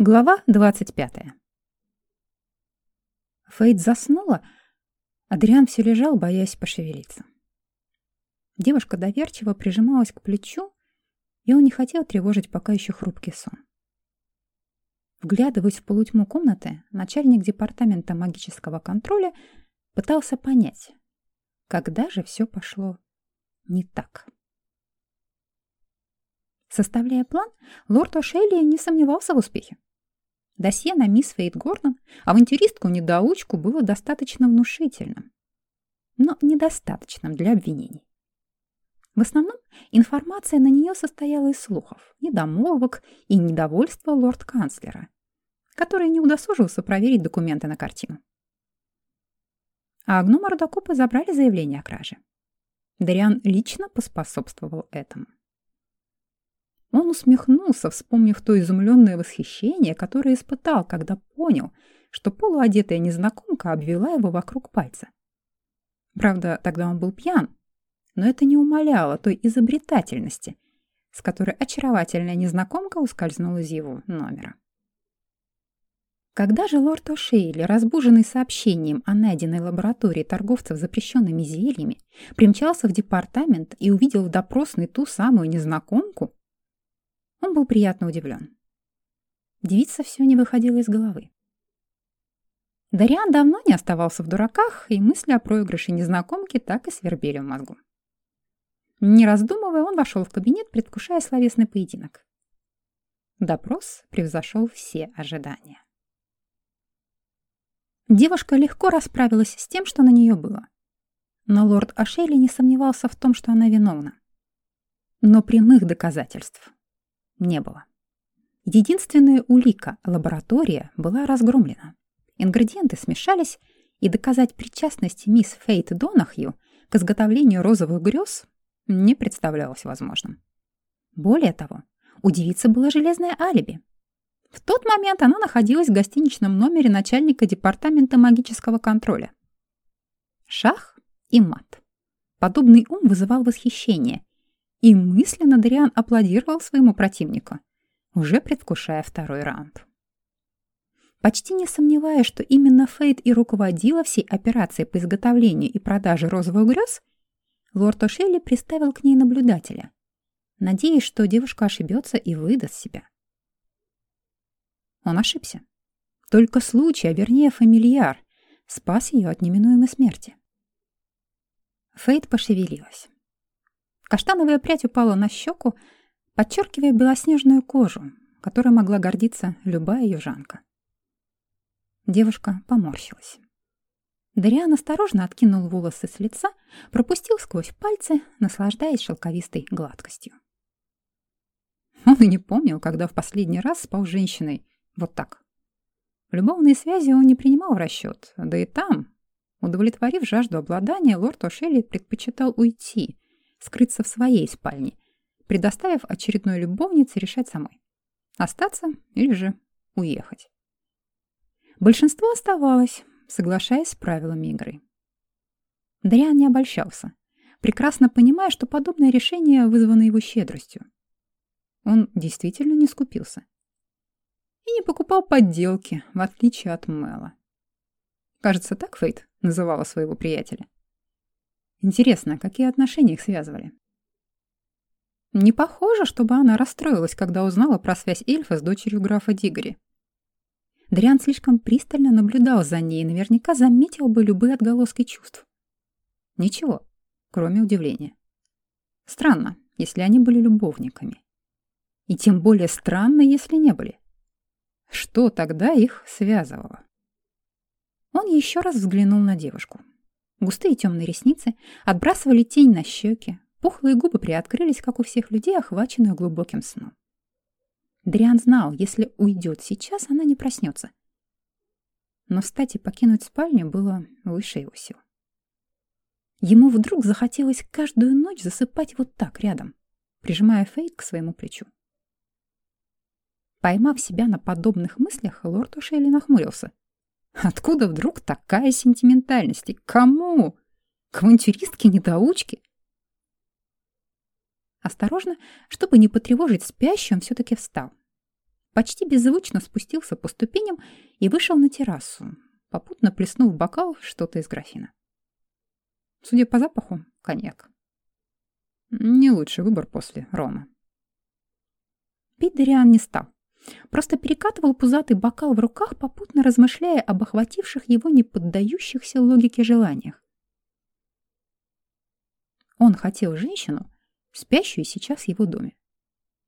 Глава 25. Фейт заснула, Адриан все лежал, боясь пошевелиться. Девушка доверчиво прижималась к плечу, и он не хотел тревожить пока еще хрупкий сон. Вглядываясь в полутьму комнаты, начальник департамента магического контроля пытался понять, когда же все пошло не так. Составляя план, лорд О'Шелли не сомневался в успехе. Досье на мисс Фейт Гордон авантюристку-недоучку было достаточно внушительным, но недостаточным для обвинений. В основном информация на нее состояла из слухов, недомолвок и недовольства лорд-канцлера, который не удосужился проверить документы на картину. А Агну Мордокупы забрали заявление о краже. Дариан лично поспособствовал этому. Он усмехнулся, вспомнив то изумленное восхищение, которое испытал, когда понял, что полуодетая незнакомка обвела его вокруг пальца. Правда, тогда он был пьян, но это не умаляло той изобретательности, с которой очаровательная незнакомка ускользнула из его номера. Когда же лорд О'Шейли, разбуженный сообщением о найденной лаборатории торговцев запрещенными зельями, примчался в департамент и увидел в допросной ту самую незнакомку, он был приятно удивлен. Девица все не выходила из головы. Дариан давно не оставался в дураках, и мысли о проигрыше незнакомки так и свербели в мозгу. Не раздумывая, он вошел в кабинет, предвкушая словесный поединок. Допрос превзошел все ожидания. Девушка легко расправилась с тем, что на нее было. Но лорд Ашейли не сомневался в том, что она виновна. Но прямых доказательств не было. Единственная улика, лаборатория, была разгромлена. Ингредиенты смешались, и доказать причастность мисс Фейт Донахью к изготовлению розовых грез не представлялось возможным. Более того, у девицы было железное алиби. В тот момент она находилась в гостиничном номере начальника департамента магического контроля. Шах и мат. Подобный ум вызывал восхищение, и мысленно Дариан аплодировал своему противнику, уже предвкушая второй раунд. Почти не сомневаясь, что именно Фейт и руководила всей операцией по изготовлению и продаже розовых грез, лорд О'Шелли приставил к ней наблюдателя, надеясь, что девушка ошибется и выдаст себя. Он ошибся. Только случай, а вернее фамильяр, спас ее от неминуемой смерти. Фейт пошевелилась. Каштановая прядь упала на щеку, подчеркивая белоснежную кожу, которой могла гордиться любая южанка. Девушка поморщилась. Дариан осторожно откинул волосы с лица, пропустил сквозь пальцы, наслаждаясь шелковистой гладкостью. Он и не помнил, когда в последний раз спал с женщиной вот так. Любовные связи он не принимал в расчет, да и там, удовлетворив жажду обладания, лорд О'Шелли предпочитал уйти, скрыться в своей спальне, предоставив очередной любовнице решать самой. Остаться или же уехать. Большинство оставалось, соглашаясь с правилами игры. Дариан не обольщался, прекрасно понимая, что подобное решение вызвано его щедростью. Он действительно не скупился. И не покупал подделки, в отличие от Мэла. Кажется, так Фейт называла своего приятеля. Интересно, какие отношения их связывали? Не похоже, чтобы она расстроилась, когда узнала про связь эльфа с дочерью графа Дигори. Дриан слишком пристально наблюдал за ней и наверняка заметил бы любые отголоски чувств. Ничего, кроме удивления. Странно, если они были любовниками. И тем более странно, если не были. Что тогда их связывало? Он еще раз взглянул на девушку. Густые темные ресницы отбрасывали тень на щеки, пухлые губы приоткрылись, как у всех людей, охваченных глубоким сном. Дриан знал, если уйдет сейчас, она не проснется. Но встать и покинуть спальню было выше его сил. Ему вдруг захотелось каждую ночь засыпать вот так рядом, прижимая Фейт к своему плечу. Поймав себя на подобных мыслях, лорд Ушейли нахмурился. Откуда вдруг такая сентиментальность? И кому? К авантюристке-недоучке? Осторожно, чтобы не потревожить спящую, он все-таки встал. почти беззвучно спустился по ступеням и вышел на террасу, попутно плеснув в бокал что-то из графина. Судя по запаху, коньяк. Не лучший выбор после рома. Пить Дариан не стал. Просто перекатывал пузатый бокал в руках, попутно размышляя об охвативших его неподдающихся логике желаниях. Он хотел женщину, спящую сейчас в его доме.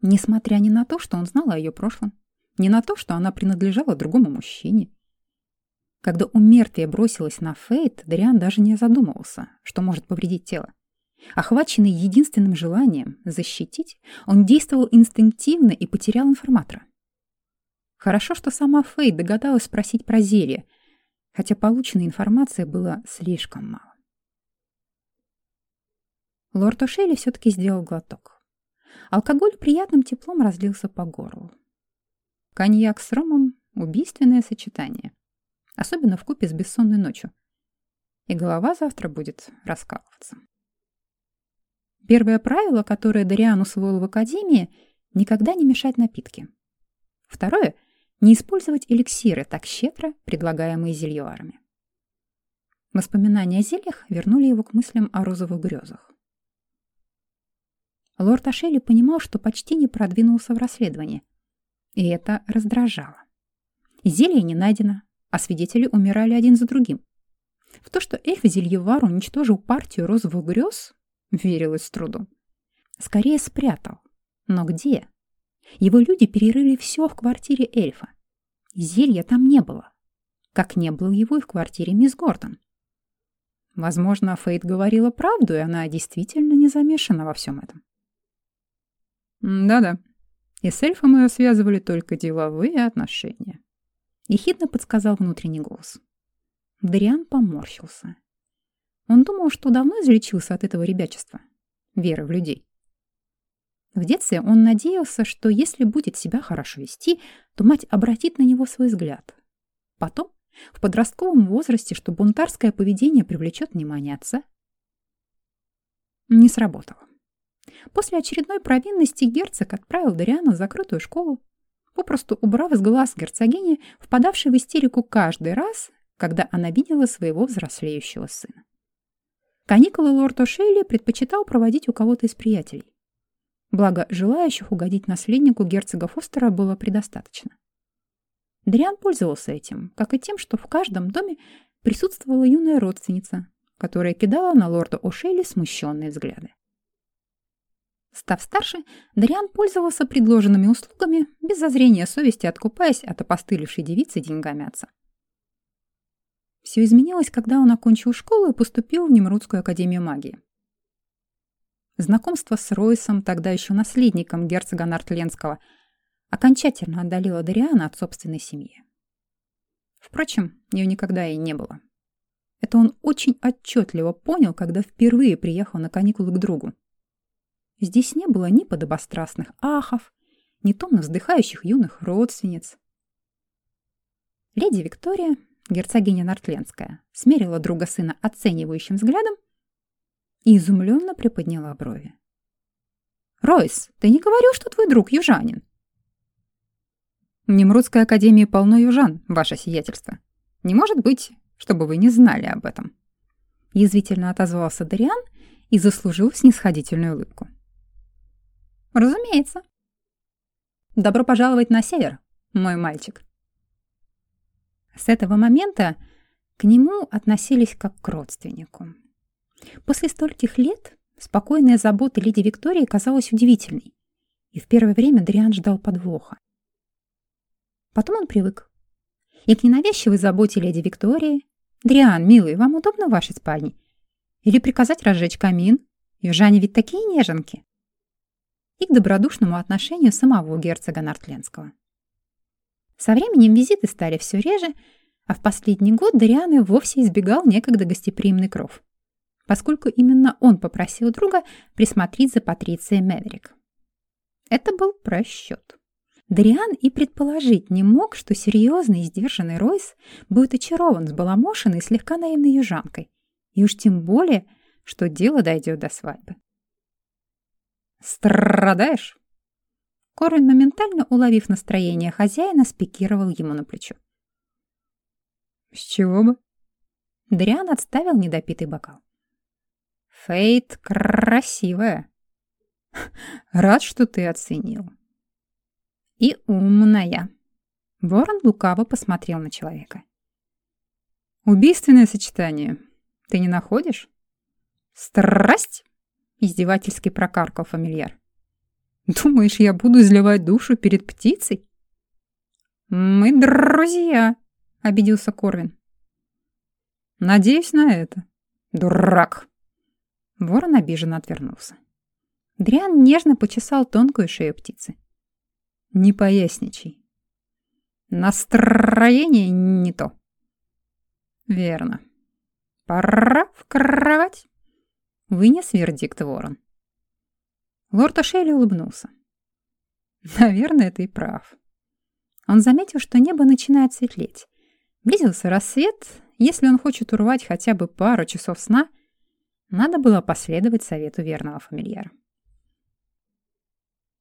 Несмотря ни на то, что он знал о ее прошлом, ни на то, что она принадлежала другому мужчине. Когда у мертвия бросилась на Фейт, Дариан даже не задумывался, что может повредить тело. Охваченный единственным желанием защитить, он действовал инстинктивно и потерял информатора. Хорошо, что сама Фейт догадалась спросить про зелье, хотя полученной информации было слишком мало. Лорд О'Шейли все-таки сделал глоток. Алкоголь приятным теплом разлился по горлу. Коньяк с ромом — убийственное сочетание, особенно в купе с бессонной ночью. И голова завтра будет раскалываться. Первое правило, которое Дариан усвоил в Академии — никогда не мешать напитки. Второе — не использовать эликсиры, так щедро предлагаемые зельеварами. Воспоминания о зельях вернули его к мыслям о розовых грезах. Лорд Ашели понимал, что почти не продвинулся в расследовании. И это раздражало. Зелье не найдено, а свидетели умирали один за другим. В то, что эльф-зельевар уничтожил партию розовых грез, верилось с трудом. Скорее спрятал. Но где? Его люди перерыли все в квартире эльфа. Зелья там не было. Как не было его и в квартире мисс Гордон. Возможно, Фейт говорила правду, и она действительно не замешана во всем этом. Да-да. И с эльфом ее связывали только деловые отношения. Ехидно подсказал внутренний голос. Дариан поморщился. Он думал, что давно излечился от этого ребячества. Веры в людей. В детстве он надеялся, что если будет себя хорошо вести, то мать обратит на него свой взгляд. Потом, в подростковом возрасте, что бунтарское поведение привлечет внимание отца. Не сработало. После очередной провинности герцог отправил Дариана в закрытую школу, попросту убрав из глаз герцогини, впадавшей в истерику каждый раз, когда она видела своего взрослеющего сына. Каникулы лорд О'Шейли предпочитал проводить у кого-то из приятелей. Благо, желающих угодить наследнику герцога Фостера было предостаточно. Дриан пользовался этим, как и тем, что в каждом доме присутствовала юная родственница, которая кидала на лорда О'Шейли смущенные взгляды. Став старше, Дариан пользовался предложенными услугами, без зазрения совести откупаясь от опостылевшей девицы деньгами отца. Все изменилось, когда он окончил школу и поступил в Немрудскую академию магии. Знакомство с Ройсом, тогда еще наследником герцога Нортленского, окончательно отдалило Дариана от собственной семьи. Впрочем, ее никогда и не было. Это он очень отчетливо понял, когда впервые приехал на каникулы к другу. Здесь не было ни подобострастных ахов, ни томно вздыхающих юных родственниц. Леди Виктория, герцогиня Нортленская, смерила друга сына оценивающим взглядом и изумленно приподняла брови. «Ройс, ты не говорил, что твой друг южанин?» «В Немрудской академии полно южан, ваше сиятельство. Не может быть, чтобы вы не знали об этом». Язвительно отозвался Дариан и заслужил снисходительную улыбку. Разумеется. Добро пожаловать на север, мой мальчик. С этого момента к нему относились как к родственнику. После стольких лет спокойная забота леди Виктории казалась удивительной, и в первое время Дриан ждал подвоха. Потом он привык. И к ненавязчивой заботе леди Виктории «Дриан, милый, вам удобно в вашей спальне? Или приказать разжечь камин? Южане ведь такие неженки!» и к добродушному отношению самого герцога Нортленского. Со временем визиты стали все реже, а в последний год Дариан и вовсе избегал некогда гостеприимный кров, поскольку именно он попросил друга присмотреть за Патрицией Мэверик. Это был просчет. Дариан и предположить не мог, что серьезный и сдержанный Ройс будет очарован с баламошенной слегка наивной южанкой, и уж тем более, что дело дойдет до свадьбы. «Страдаешь?» Корвин, моментально уловив настроение хозяина, спикировал ему на плечо. «С чего бы?» Дриан отставил недопитый бокал. «Фейт красивая. Рад, что ты оценил. И умная». Ворон лукаво посмотрел на человека. «Убийственное сочетание. Ты не находишь?» «Страсть?» — издевательски прокаркал фамильяр. «Думаешь, я буду изливать душу перед птицей?» «Мы друзья», — обиделся Корвин. «Надеюсь на это». «Дурак!» Ворон обиженно отвернулся. Дриан нежно почесал тонкую шею птицы. «Не поясничай. Настроение не то». «Верно. Пора в кровать», — вынес вердикт ворон. Лорд Ошейли улыбнулся. «Наверное, ты прав». Он заметил, что небо начинает светлеть. Близился рассвет. Если он хочет урвать хотя бы пару часов сна, надо было последовать совету верного фамильяра.